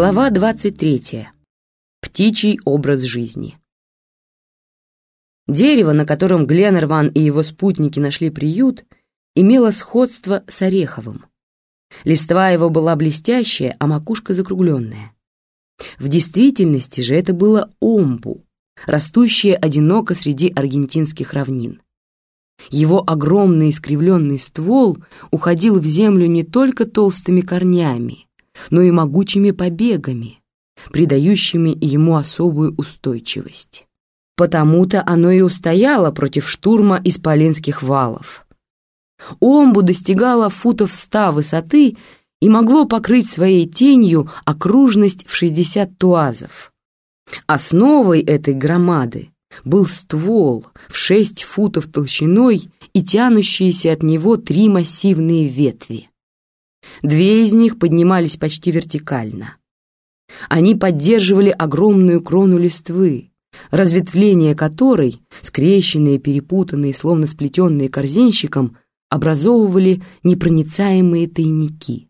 Глава 23. Птичий образ жизни. Дерево, на котором Гленнерван и его спутники нашли приют, имело сходство с ореховым. Листва его была блестящая, а макушка закругленная. В действительности же это было омбу, растущее одиноко среди аргентинских равнин. Его огромный искривленный ствол уходил в землю не только толстыми корнями, но и могучими побегами, придающими ему особую устойчивость. Потому-то оно и устояло против штурма исполинских валов. Омбу достигало футов ста высоты и могло покрыть своей тенью окружность в 60 туазов. Основой этой громады был ствол в 6 футов толщиной и тянущиеся от него три массивные ветви. Две из них поднимались почти вертикально. Они поддерживали огромную крону листвы, разветвления которой, скрещенные, перепутанные, словно сплетенные корзинщиком, образовывали непроницаемые тайники.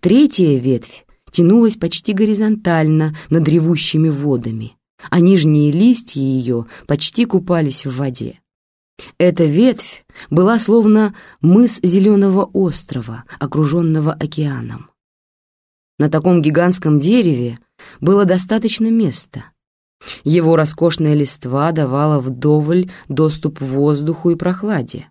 Третья ветвь тянулась почти горизонтально над ревущими водами, а нижние листья ее почти купались в воде. Эта ветвь была словно мыс зеленого острова, окруженного океаном. На таком гигантском дереве было достаточно места. Его роскошная листва давала вдоволь доступ воздуху и прохладе.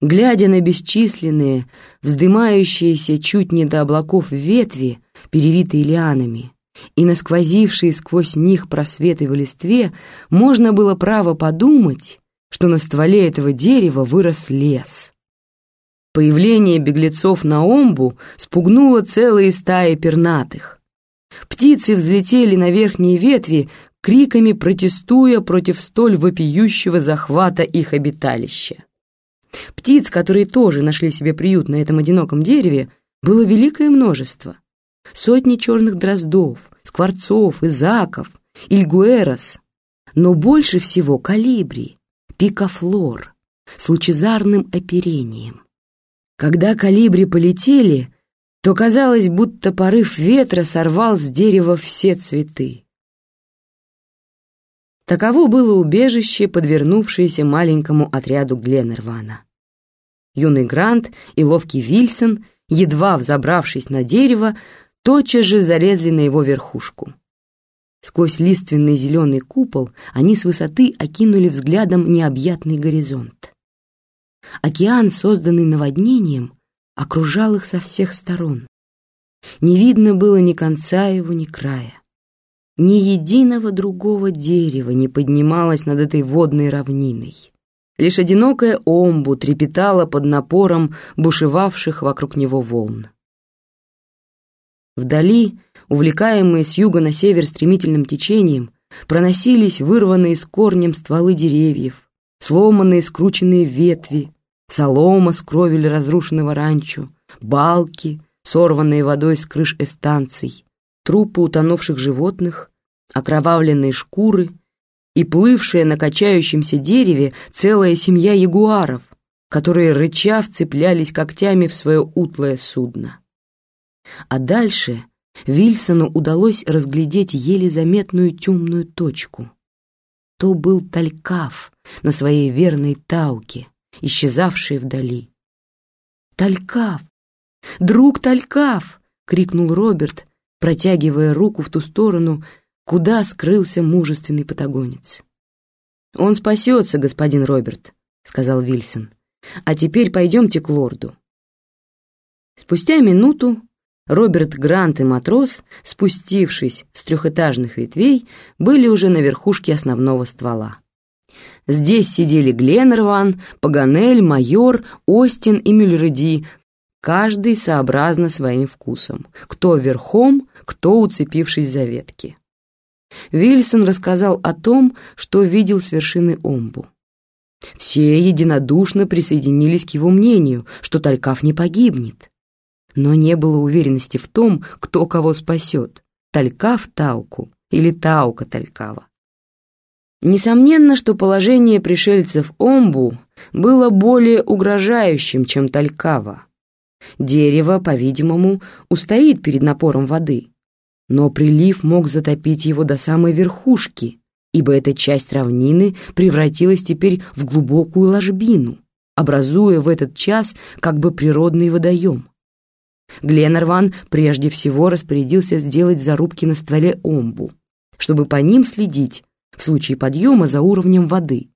Глядя на бесчисленные, вздымающиеся чуть не до облаков ветви, перевитые лианами, и на сквозившие сквозь них просветы в листве, можно было право подумать, что на стволе этого дерева вырос лес. Появление беглецов на омбу спугнуло целые стаи пернатых. Птицы взлетели на верхние ветви, криками протестуя против столь вопиющего захвата их обиталища. Птиц, которые тоже нашли себе приют на этом одиноком дереве, было великое множество. Сотни черных дроздов, скворцов, изаков, ильгуэрос, но больше всего калибри, пикофлор с лучезарным оперением. Когда калибри полетели, то казалось, будто порыв ветра сорвал с дерева все цветы. Таково было убежище, подвернувшееся маленькому отряду Гленнервана. Юный Грант и ловкий Вильсон, едва взобравшись на дерево, тотчас же залезли на его верхушку. Сквозь лиственный зеленый купол они с высоты окинули взглядом необъятный горизонт. Океан, созданный наводнением, окружал их со всех сторон. Не видно было ни конца его, ни края. Ни единого другого дерева не поднималось над этой водной равниной. Лишь одинокая омбу трепетала под напором бушевавших вокруг него волн. Вдали увлекаемые с юга на север стремительным течением, проносились вырванные с корнем стволы деревьев, сломанные скрученные ветви, солома с кровель разрушенного ранчо, балки, сорванные водой с крыш эстанций, трупы утонувших животных, окровавленные шкуры и плывшая на качающемся дереве целая семья ягуаров, которые рыча вцеплялись когтями в свое утлое судно. А дальше Вильсону удалось разглядеть еле заметную темную точку. То был Талькав на своей верной Тауке, исчезавший вдали. «Талькав! Друг Талькав!» — крикнул Роберт, протягивая руку в ту сторону, куда скрылся мужественный патагонец. «Он спасется, господин Роберт», — сказал Вильсон. «А теперь пойдемте к лорду». Спустя минуту Роберт Грант и матрос, спустившись с трехэтажных ветвей, были уже на верхушке основного ствола. Здесь сидели Гленнерван, Паганель, майор, Остин и Мюллериди, каждый сообразно своим вкусом, кто верхом, кто уцепившись за ветки. Вильсон рассказал о том, что видел с вершины Омбу. Все единодушно присоединились к его мнению, что Талькав не погибнет но не было уверенности в том, кто кого спасет, Талькав Тауку или Таука Талькава. Несомненно, что положение пришельцев Омбу было более угрожающим, чем Талькава. Дерево, по-видимому, устоит перед напором воды, но прилив мог затопить его до самой верхушки, ибо эта часть равнины превратилась теперь в глубокую ложбину, образуя в этот час как бы природный водоем. Гленнерван прежде всего распорядился сделать зарубки на стволе омбу, чтобы по ним следить в случае подъема за уровнем воды.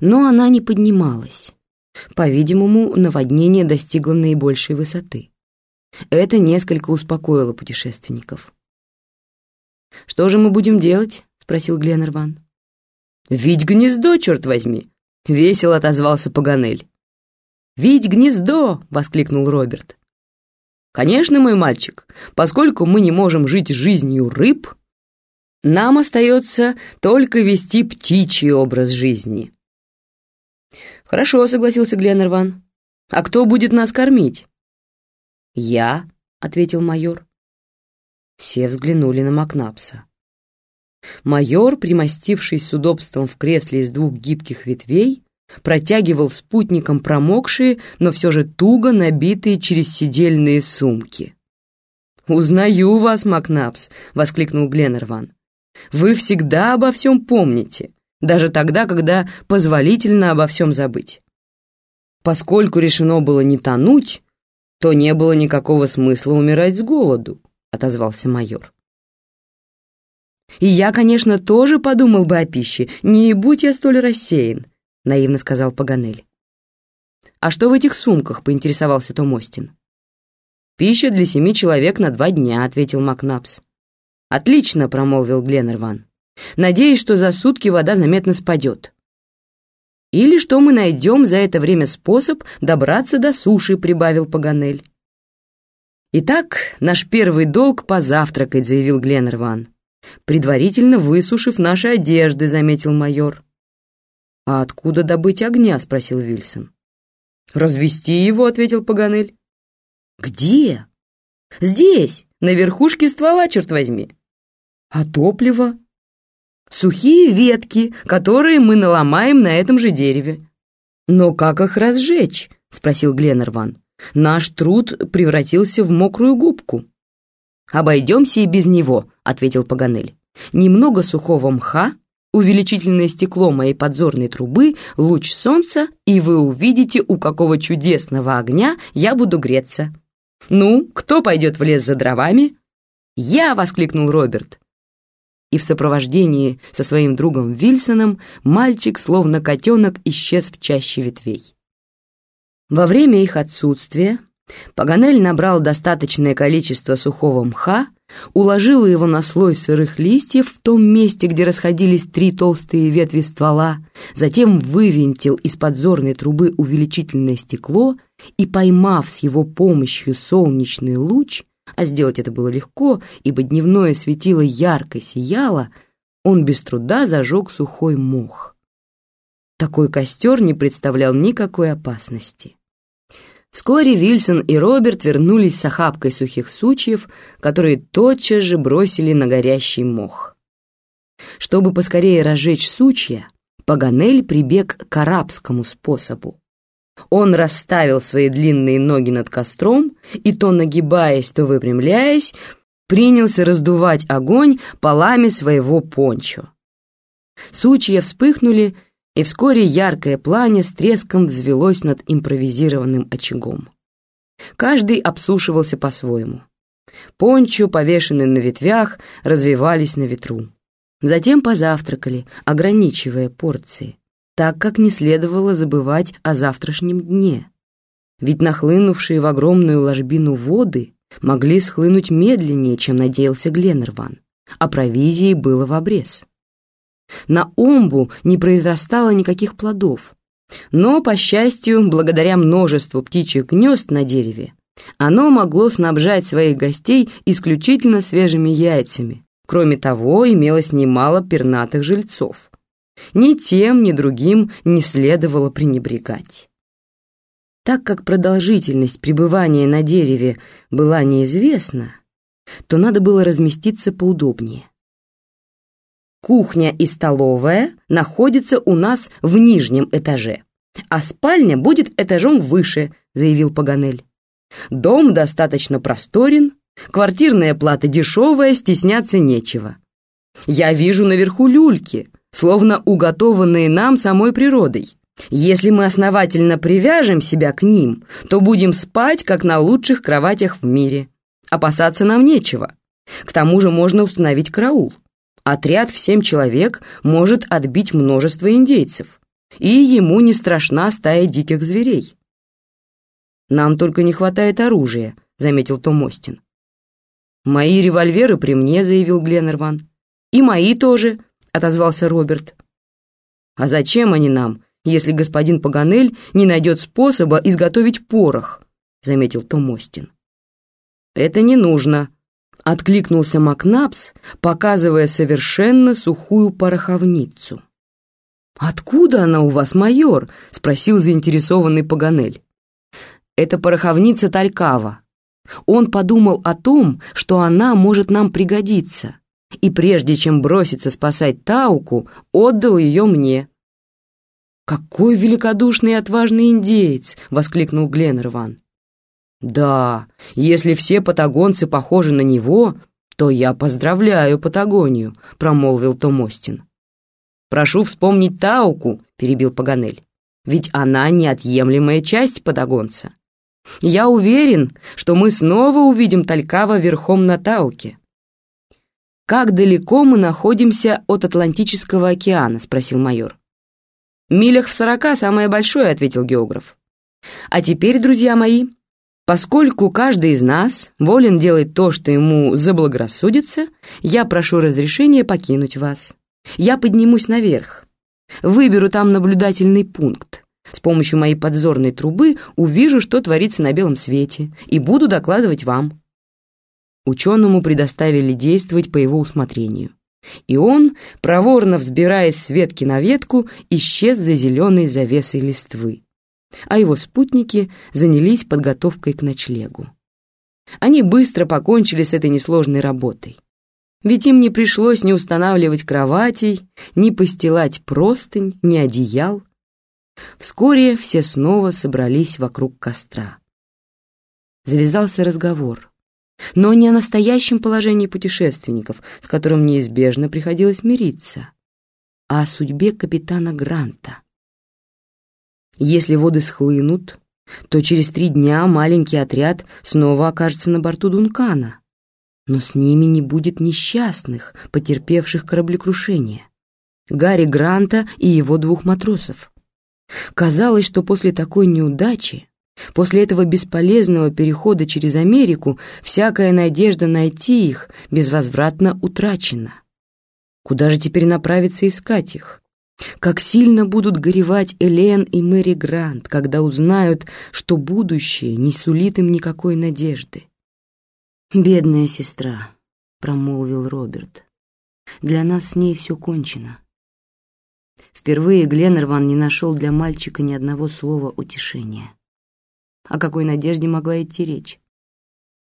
Но она не поднималась. По-видимому, наводнение достигло наибольшей высоты. Это несколько успокоило путешественников. «Что же мы будем делать?» — спросил Гленнерван. «Видь гнездо, черт возьми!» — весело отозвался Паганель. «Видь гнездо!» — воскликнул Роберт. «Конечно, мой мальчик, поскольку мы не можем жить жизнью рыб, нам остается только вести птичий образ жизни». «Хорошо», — согласился Гленнерван. «А кто будет нас кормить?» «Я», — ответил майор. Все взглянули на Макнапса. Майор, примостившись с удобством в кресле из двух гибких ветвей, протягивал спутникам промокшие, но все же туго набитые через сидельные сумки. «Узнаю вас, Макнапс!» — воскликнул Гленнерван. «Вы всегда обо всем помните, даже тогда, когда позволительно обо всем забыть. Поскольку решено было не тонуть, то не было никакого смысла умирать с голоду», — отозвался майор. «И я, конечно, тоже подумал бы о пище, не будь я столь рассеян», — наивно сказал Паганель. «А что в этих сумках?» — поинтересовался Том Остин. «Пища для семи человек на два дня», — ответил Макнапс. «Отлично», — промолвил Гленнерван. «Надеюсь, что за сутки вода заметно спадет». «Или что мы найдем за это время способ добраться до суши», — прибавил Паганель. «Итак, наш первый долг — позавтракать», — заявил Гленнерван предварительно высушив наши одежды», — заметил майор. «А откуда добыть огня?» — спросил Вильсон. «Развести его», — ответил Паганель. «Где?» «Здесь, на верхушке ствола, черт возьми». «А топливо?» «Сухие ветки, которые мы наломаем на этом же дереве». «Но как их разжечь?» — спросил Гленнерван. «Наш труд превратился в мокрую губку». «Обойдемся и без него», — ответил Паганель. «Немного сухого мха, увеличительное стекло моей подзорной трубы, луч солнца, и вы увидите, у какого чудесного огня я буду греться. Ну, кто пойдет в лес за дровами?» «Я!» — воскликнул Роберт. И в сопровождении со своим другом Вильсоном мальчик, словно котенок, исчез в чаще ветвей. Во время их отсутствия Паганель набрал достаточное количество сухого мха, уложил его на слой сырых листьев в том месте, где расходились три толстые ветви ствола, затем вывинтил из подзорной трубы увеличительное стекло и, поймав с его помощью солнечный луч, а сделать это было легко, ибо дневное светило ярко сияло, он без труда зажег сухой мох. Такой костер не представлял никакой опасности. Вскоре Вильсон и Роберт вернулись с охапкой сухих сучьев, которые тотчас же бросили на горящий мох. Чтобы поскорее разжечь сучья, Паганель прибег к арабскому способу. Он расставил свои длинные ноги над костром и, то нагибаясь, то выпрямляясь, принялся раздувать огонь полами своего пончо. Сучья вспыхнули, и вскоре яркое пламя с треском взвелось над импровизированным очагом. Каждый обсушивался по-своему. Пончо, повешенные на ветвях, развивались на ветру. Затем позавтракали, ограничивая порции, так как не следовало забывать о завтрашнем дне. Ведь нахлынувшие в огромную ложбину воды могли схлынуть медленнее, чем надеялся Гленнерван, а провизии было в обрез. На омбу не произрастало никаких плодов. Но, по счастью, благодаря множеству птичьих гнезд на дереве, оно могло снабжать своих гостей исключительно свежими яйцами. Кроме того, имелось немало пернатых жильцов. Ни тем, ни другим не следовало пренебрегать. Так как продолжительность пребывания на дереве была неизвестна, то надо было разместиться поудобнее. Кухня и столовая находятся у нас в нижнем этаже, а спальня будет этажом выше, заявил Паганель. Дом достаточно просторен, Квартирная плата дешевая, стесняться нечего. Я вижу наверху люльки, словно уготованные нам самой природой. Если мы основательно привяжем себя к ним, то будем спать, как на лучших кроватях в мире. Опасаться нам нечего. К тому же можно установить караул. Отряд в семь человек может отбить множество индейцев, и ему не страшна стая диких зверей. «Нам только не хватает оружия», — заметил Том Остин. «Мои револьверы при мне», — заявил Гленнерван. «И мои тоже», — отозвался Роберт. «А зачем они нам, если господин Паганель не найдет способа изготовить порох?» — заметил Том Остин. «Это не нужно», — откликнулся Макнапс, показывая совершенно сухую пороховницу. «Откуда она у вас, майор?» — спросил заинтересованный Паганель. «Это пороховница Талькава. Он подумал о том, что она может нам пригодиться, и прежде чем броситься спасать Тауку, отдал ее мне». «Какой великодушный и отважный индеец!» — воскликнул Гленнерван. Да, если все патагонцы похожи на него, то я поздравляю Патагонию, промолвил Том Остин. Прошу вспомнить Тауку, перебил Паганель. Ведь она неотъемлемая часть патагонца. Я уверен, что мы снова увидим Талькава верхом на Тауке. «Как далеко мы находимся от Атлантического океана?» — спросил майор. «Милях в сорока самое большое», — ответил географ. «А теперь, друзья мои, Поскольку каждый из нас волен делать то, что ему заблагорассудится, я прошу разрешения покинуть вас. Я поднимусь наверх. Выберу там наблюдательный пункт. С помощью моей подзорной трубы увижу, что творится на белом свете, и буду докладывать вам. Ученому предоставили действовать по его усмотрению. И он, проворно взбираясь с ветки на ветку, исчез за зеленой завесой листвы а его спутники занялись подготовкой к ночлегу. Они быстро покончили с этой несложной работой. Ведь им не пришлось ни устанавливать кроватей, ни постилать простынь, ни одеял. Вскоре все снова собрались вокруг костра. Завязался разговор, но не о настоящем положении путешественников, с которым неизбежно приходилось мириться, а о судьбе капитана Гранта. Если воды схлынут, то через три дня маленький отряд снова окажется на борту Дункана. Но с ними не будет несчастных, потерпевших кораблекрушение. Гарри Гранта и его двух матросов. Казалось, что после такой неудачи, после этого бесполезного перехода через Америку, всякая надежда найти их безвозвратно утрачена. Куда же теперь направиться искать их? Как сильно будут горевать Элен и Мэри Грант, когда узнают, что будущее не сулит им никакой надежды. «Бедная сестра», — промолвил Роберт, — «для нас с ней все кончено». Впервые Гленнерван не нашел для мальчика ни одного слова утешения. О какой надежде могла идти речь?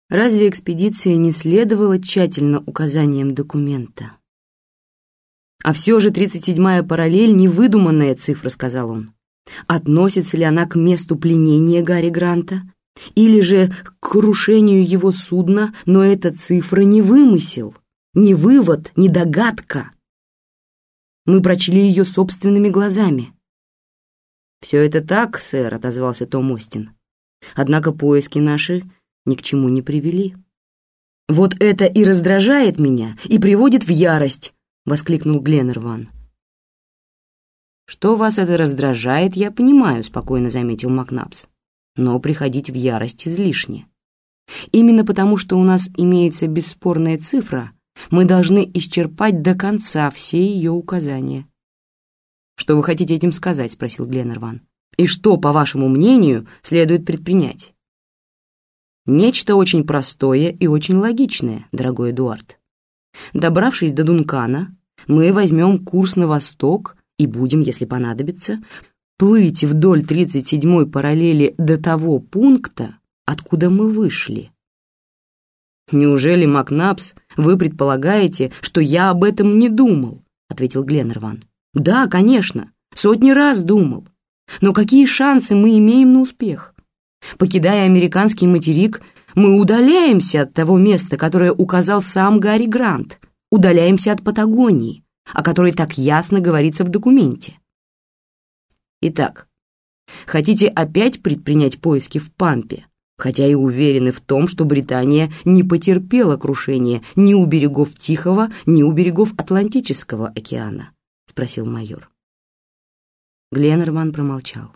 Разве экспедиция не следовала тщательно указаниям документа? А все же 37-я параллель — невыдуманная цифра, сказал он. Относится ли она к месту пленения Гарри Гранта? Или же к крушению его судна, но эта цифра не вымысел, не вывод, не догадка. Мы прочли ее собственными глазами. «Все это так, сэр», — отозвался Том Остин. «Однако поиски наши ни к чему не привели. Вот это и раздражает меня, и приводит в ярость, воскликнул Гленнерван. «Что вас это раздражает, я понимаю», — спокойно заметил Макнапс. «Но приходить в ярость излишне. Именно потому, что у нас имеется бесспорная цифра, мы должны исчерпать до конца все ее указания». «Что вы хотите этим сказать?» — спросил Гленнерван. «И что, по вашему мнению, следует предпринять?» «Нечто очень простое и очень логичное, дорогой Эдуард. Добравшись до Дункана, мы возьмем курс на восток и будем, если понадобится, плыть вдоль 37-й параллели до того пункта, откуда мы вышли. «Неужели, Макнапс, вы предполагаете, что я об этом не думал?» — ответил Гленнерван. «Да, конечно, сотни раз думал. Но какие шансы мы имеем на успех? Покидая американский материк, Мы удаляемся от того места, которое указал сам Гарри Грант. Удаляемся от Патагонии, о которой так ясно говорится в документе. Итак, хотите опять предпринять поиски в Пампе, хотя и уверены в том, что Британия не потерпела крушения ни у берегов Тихого, ни у берегов Атлантического океана? — спросил майор. Гленнерман промолчал.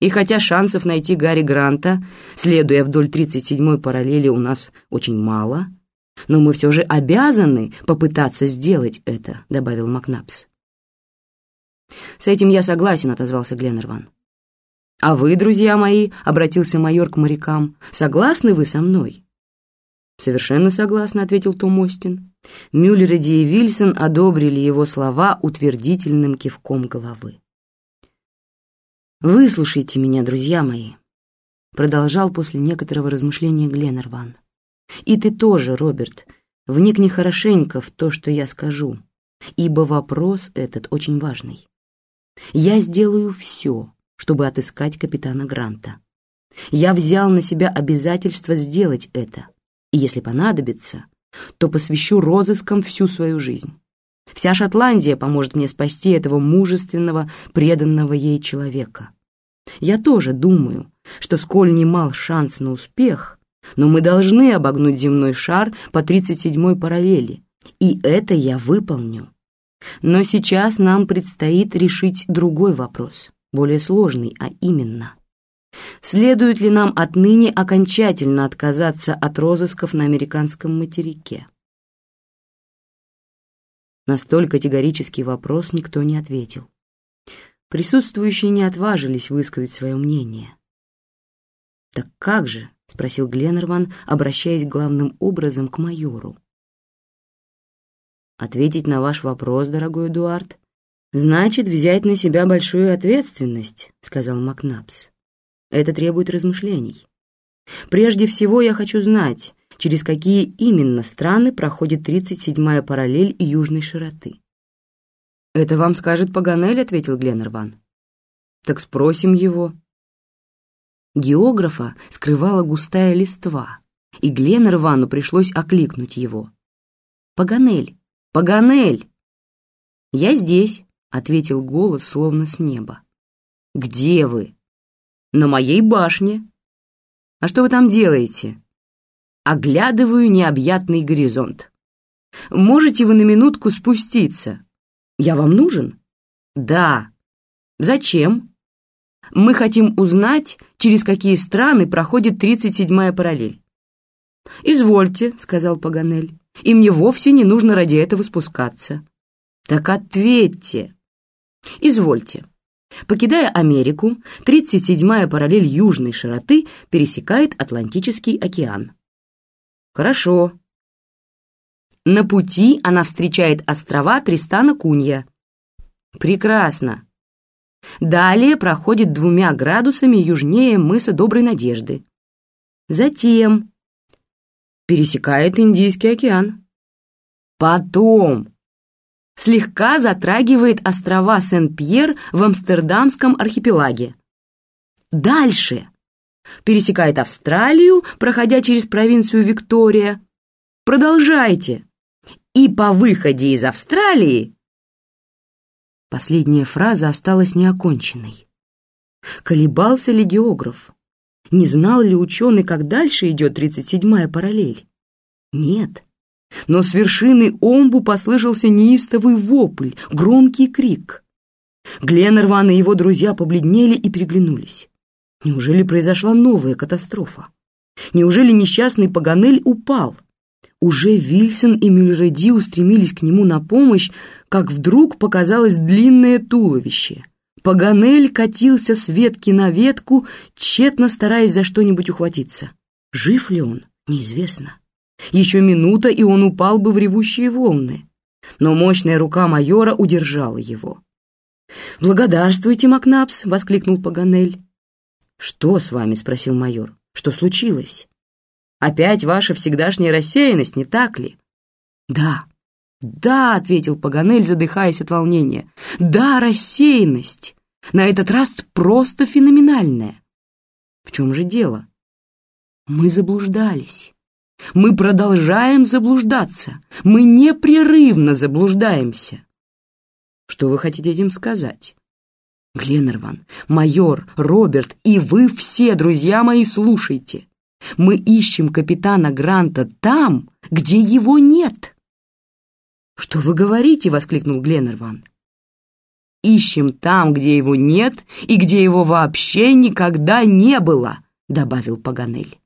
И хотя шансов найти Гарри Гранта, следуя вдоль 37-й параллели, у нас очень мало, но мы все же обязаны попытаться сделать это», — добавил Макнапс. «С этим я согласен», — отозвался Гленнерван. «А вы, друзья мои», — обратился майор к морякам, — «согласны вы со мной?» «Совершенно согласна», — ответил Том Остин. Мюллериди и Вильсон одобрили его слова утвердительным кивком головы. «Выслушайте меня, друзья мои», — продолжал после некоторого размышления Гленнерван. «И ты тоже, Роберт, вникни хорошенько в то, что я скажу, ибо вопрос этот очень важный. Я сделаю все, чтобы отыскать капитана Гранта. Я взял на себя обязательство сделать это, и если понадобится, то посвящу розыскам всю свою жизнь. Вся Шотландия поможет мне спасти этого мужественного, преданного ей человека. Я тоже думаю, что сколь немал шанс на успех, но мы должны обогнуть земной шар по 37-й параллели, и это я выполню. Но сейчас нам предстоит решить другой вопрос, более сложный, а именно, следует ли нам отныне окончательно отказаться от розысков на американском материке? На столь категорический вопрос никто не ответил. Присутствующие не отважились высказать свое мнение. «Так как же?» — спросил Гленнерван, обращаясь главным образом к майору. «Ответить на ваш вопрос, дорогой Эдуард, значит взять на себя большую ответственность», — сказал Макнапс. «Это требует размышлений. Прежде всего я хочу знать, через какие именно страны проходит 37-я параллель южной широты. «Это вам скажет Паганель», — ответил Гленнерван. «Так спросим его». Географа скрывала густая листва, и Гленнервану пришлось окликнуть его. «Паганель! Паганель!» «Я здесь», — ответил голос словно с неба. «Где вы?» «На моей башне». «А что вы там делаете?» оглядываю необъятный горизонт. «Можете вы на минутку спуститься? Я вам нужен?» «Да». «Зачем?» «Мы хотим узнать, через какие страны проходит 37-я параллель». «Извольте», — сказал Паганель, «и мне вовсе не нужно ради этого спускаться». «Так ответьте». «Извольте». Покидая Америку, 37-я параллель южной широты пересекает Атлантический океан. Хорошо. На пути она встречает острова Тристана Кунья. Прекрасно. Далее проходит двумя градусами южнее мыса Доброй Надежды. Затем пересекает Индийский океан. Потом слегка затрагивает острова Сен-Пьер в Амстердамском архипелаге. Дальше пересекает Австралию, проходя через провинцию Виктория. Продолжайте. И по выходе из Австралии... Последняя фраза осталась неоконченной. Колебался ли географ? Не знал ли ученый, как дальше идет 37-я параллель? Нет. Но с вершины Омбу послышался неистовый вопль, громкий крик. Гленнерван и его друзья побледнели и переглянулись. Неужели произошла новая катастрофа? Неужели несчастный Паганель упал? Уже Вильсон и Мюллереди устремились к нему на помощь, как вдруг показалось длинное туловище. Паганель катился с ветки на ветку, тщетно стараясь за что-нибудь ухватиться. Жив ли он? Неизвестно. Еще минута, и он упал бы в ревущие волны. Но мощная рука майора удержала его. «Благодарствуйте, Макнапс!» — воскликнул Паганель. «Что с вами?» — спросил майор. «Что случилось? Опять ваша всегдашняя рассеянность, не так ли?» «Да, да», — ответил Паганель, задыхаясь от волнения. «Да, рассеянность. На этот раз просто феноменальная». «В чем же дело?» Мы заблуждались. Мы продолжаем заблуждаться. Мы непрерывно заблуждаемся. Что вы хотите этим сказать? Гленнерван, майор, Роберт и вы все, друзья мои, слушайте. Мы ищем капитана Гранта там, где его нет. Что вы говорите? воскликнул Гленнерван. Ищем там, где его нет и где его вообще никогда не было, добавил Паганель.